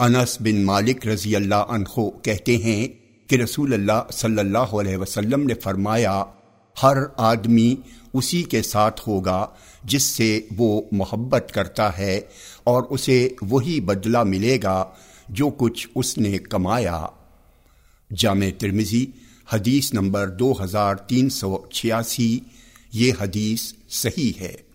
انس بن مالک رضی اللہ عنہ کہتے ہیں کہ رسول اللہ صلی اللہ علیہ وسلم نے فرمایا، ہر آدمی اسی کے ساتھ ہوگا جس سے وہ محبت کرتا ہے اور اسے وہی بدلہ ملے گا جو کچھ اس نے کمایا۔ جامع ترمزی حدیث نمبر دو ہزار تین سو چھیاسی، یہ حدیث صحیح ہے۔